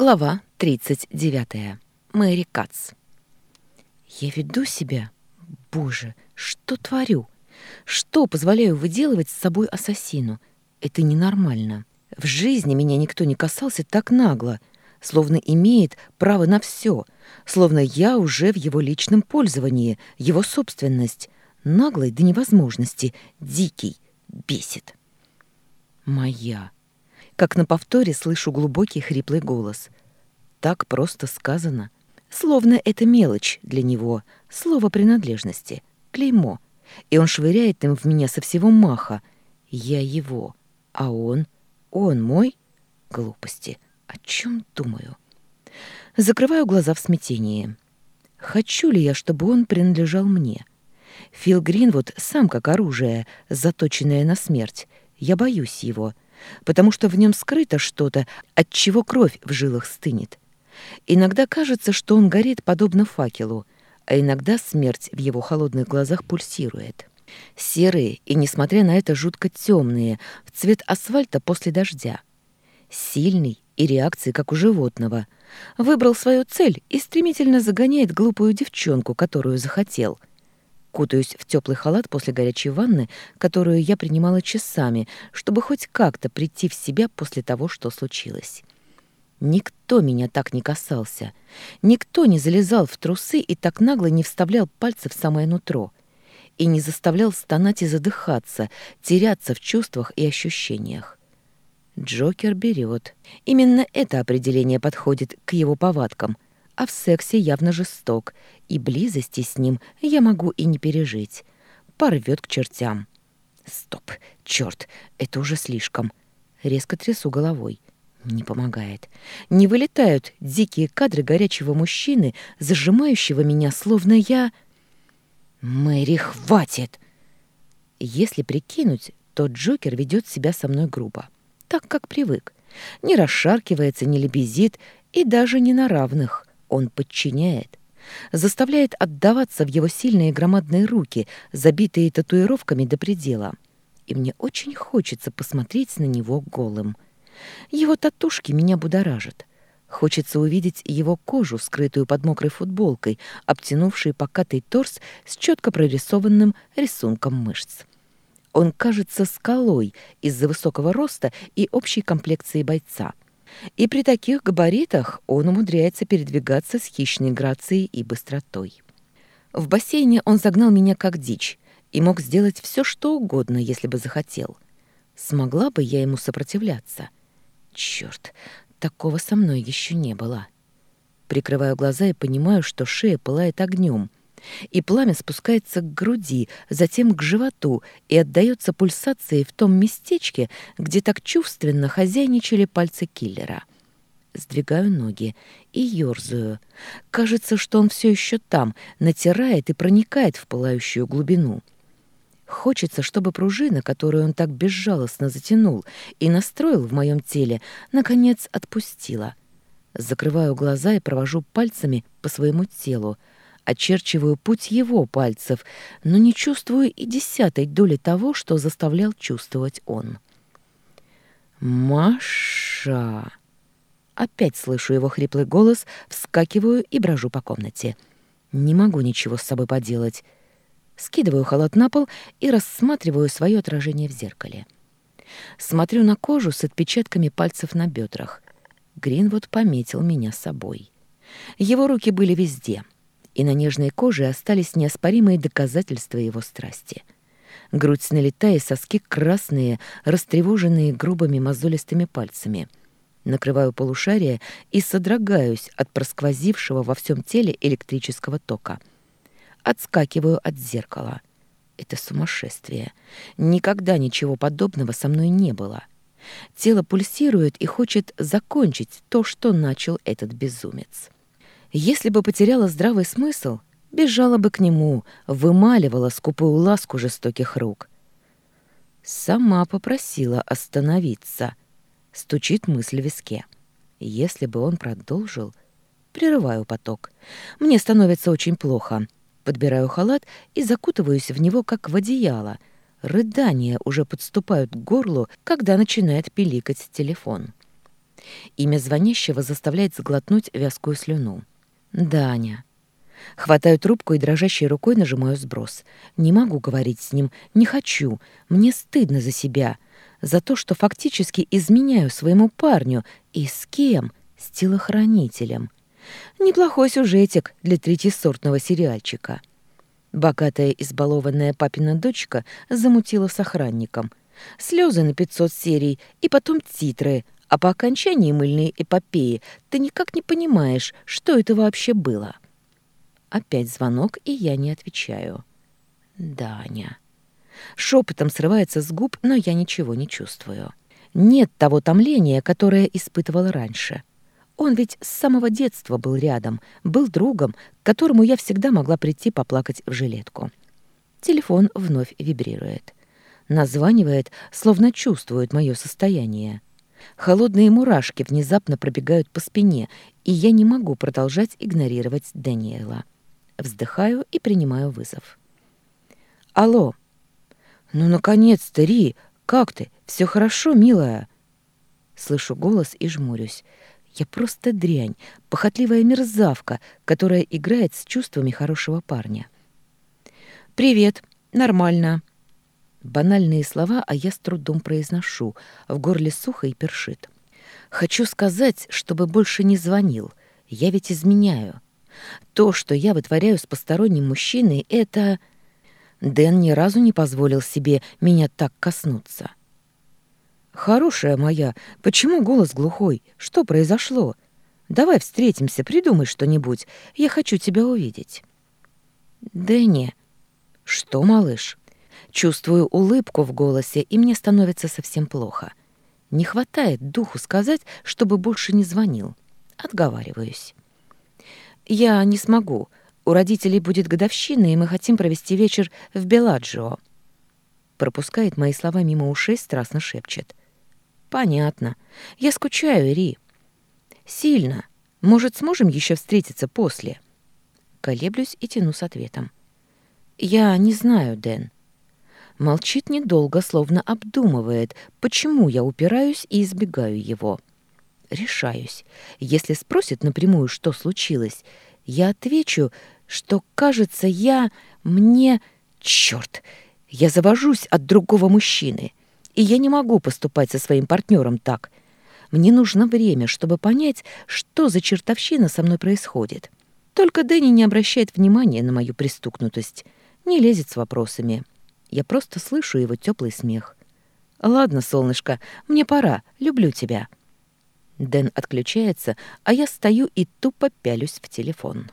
Глава 39. Мэри Кац. «Я веду себя? Боже, что творю? Что позволяю выделывать с собой ассасину? Это ненормально. В жизни меня никто не касался так нагло, словно имеет право на все, словно я уже в его личном пользовании, его собственность. Наглый до невозможности, дикий, бесит. Моя как на повторе слышу глубокий хриплый голос. Так просто сказано. Словно это мелочь для него, слово принадлежности, клеймо. И он швыряет им в меня со всего маха. Я его, а он... Он мой? Глупости. О чем думаю? Закрываю глаза в смятении. Хочу ли я, чтобы он принадлежал мне? Фил Гринвуд сам как оружие, заточенное на смерть. Я боюсь его. — потому что в нем скрыто что-то, от чего кровь в жилах стынет. Иногда кажется, что он горит подобно факелу, а иногда смерть в его холодных глазах пульсирует. Серые и, несмотря на это, жутко темные, в цвет асфальта после дождя. Сильный и реакции, как у животного. Выбрал свою цель и стремительно загоняет глупую девчонку, которую захотел — Кутаюсь в теплый халат после горячей ванны, которую я принимала часами, чтобы хоть как-то прийти в себя после того, что случилось. Никто меня так не касался. Никто не залезал в трусы и так нагло не вставлял пальцы в самое нутро. И не заставлял стонать и задыхаться, теряться в чувствах и ощущениях. Джокер берет. Именно это определение подходит к его повадкам — а в сексе явно жесток, и близости с ним я могу и не пережить. Порвет к чертям. Стоп, черт, это уже слишком. Резко трясу головой. Не помогает. Не вылетают дикие кадры горячего мужчины, зажимающего меня, словно я... Мэри, хватит! Если прикинуть, то Джокер ведет себя со мной грубо. Так, как привык. Не расшаркивается, не лебезит и даже не на равных. Он подчиняет, заставляет отдаваться в его сильные громадные руки, забитые татуировками до предела. И мне очень хочется посмотреть на него голым. Его татушки меня будоражат. Хочется увидеть его кожу, скрытую под мокрой футболкой, обтянувшей покатый торс с четко прорисованным рисунком мышц. Он кажется скалой из-за высокого роста и общей комплекции бойца. И при таких габаритах он умудряется передвигаться с хищной грацией и быстротой. В бассейне он загнал меня как дичь и мог сделать все, что угодно, если бы захотел. Смогла бы я ему сопротивляться? Черт, такого со мной еще не было. Прикрываю глаза и понимаю, что шея пылает огнем, и пламя спускается к груди, затем к животу и отдается пульсации в том местечке, где так чувственно хозяйничали пальцы киллера. Сдвигаю ноги и ерзаю. Кажется, что он все еще там, натирает и проникает в пылающую глубину. Хочется, чтобы пружина, которую он так безжалостно затянул и настроил в моем теле, наконец отпустила. Закрываю глаза и провожу пальцами по своему телу, очерчиваю путь его пальцев, но не чувствую и десятой доли того, что заставлял чувствовать он. «Маша!» Опять слышу его хриплый голос, вскакиваю и брожу по комнате. Не могу ничего с собой поделать. Скидываю халат на пол и рассматриваю свое отражение в зеркале. Смотрю на кожу с отпечатками пальцев на бедрах. Гринвуд пометил меня собой. Его руки были везде — и на нежной коже остались неоспоримые доказательства его страсти. Грудь налета и соски красные, растревоженные грубыми мозолистыми пальцами. Накрываю полушарие и содрогаюсь от просквозившего во всем теле электрического тока. Отскакиваю от зеркала. Это сумасшествие. Никогда ничего подобного со мной не было. Тело пульсирует и хочет закончить то, что начал этот безумец. Если бы потеряла здравый смысл, бежала бы к нему, вымаливала скупую ласку жестоких рук. Сама попросила остановиться. Стучит мысль в виске. Если бы он продолжил... Прерываю поток. Мне становится очень плохо. Подбираю халат и закутываюсь в него, как в одеяло. Рыдания уже подступают к горлу, когда начинает пиликать телефон. Имя звонящего заставляет сглотнуть вязкую слюну. «Даня». Хватаю трубку и дрожащей рукой нажимаю сброс. Не могу говорить с ним, не хочу. Мне стыдно за себя. За то, что фактически изменяю своему парню. И с кем? С телохранителем. Неплохой сюжетик для третьесортного сериальчика. Богатая избалованная папина дочка замутила с охранником. Слезы на 500 серий и потом титры — а по окончании мыльной эпопеи ты никак не понимаешь, что это вообще было. Опять звонок, и я не отвечаю. «Даня». Шепотом срывается с губ, но я ничего не чувствую. Нет того томления, которое испытывала раньше. Он ведь с самого детства был рядом, был другом, к которому я всегда могла прийти поплакать в жилетку. Телефон вновь вибрирует. Названивает, словно чувствует мое состояние. Холодные мурашки внезапно пробегают по спине, и я не могу продолжать игнорировать Даниэла. Вздыхаю и принимаю вызов. «Алло!» «Ну, наконец-то, Ри! Как ты? Все хорошо, милая?» Слышу голос и жмурюсь. Я просто дрянь, похотливая мерзавка, которая играет с чувствами хорошего парня. «Привет. Нормально. Банальные слова, а я с трудом произношу. В горле сухо и першит. Хочу сказать, чтобы больше не звонил. Я ведь изменяю. То, что я вытворяю с посторонним мужчиной, это... Дэн ни разу не позволил себе меня так коснуться. «Хорошая моя, почему голос глухой? Что произошло? Давай встретимся, придумай что-нибудь. Я хочу тебя увидеть». «Дэнни...» «Что, малыш?» Чувствую улыбку в голосе, и мне становится совсем плохо. Не хватает духу сказать, чтобы больше не звонил. Отговариваюсь. «Я не смогу. У родителей будет годовщина, и мы хотим провести вечер в Беладжио». Пропускает мои слова мимо ушей, страстно шепчет. «Понятно. Я скучаю, Ри». «Сильно. Может, сможем еще встретиться после?» Колеблюсь и тяну с ответом. «Я не знаю, Дэн. Молчит недолго, словно обдумывает, почему я упираюсь и избегаю его. Решаюсь. Если спросит напрямую, что случилось, я отвечу, что, кажется, я... мне... Чёрт! Я завожусь от другого мужчины. И я не могу поступать со своим партнером так. Мне нужно время, чтобы понять, что за чертовщина со мной происходит. Только Дэнни не обращает внимания на мою пристукнутость, не лезет с вопросами. Я просто слышу его теплый смех. «Ладно, солнышко, мне пора. Люблю тебя». Дэн отключается, а я стою и тупо пялюсь в телефон.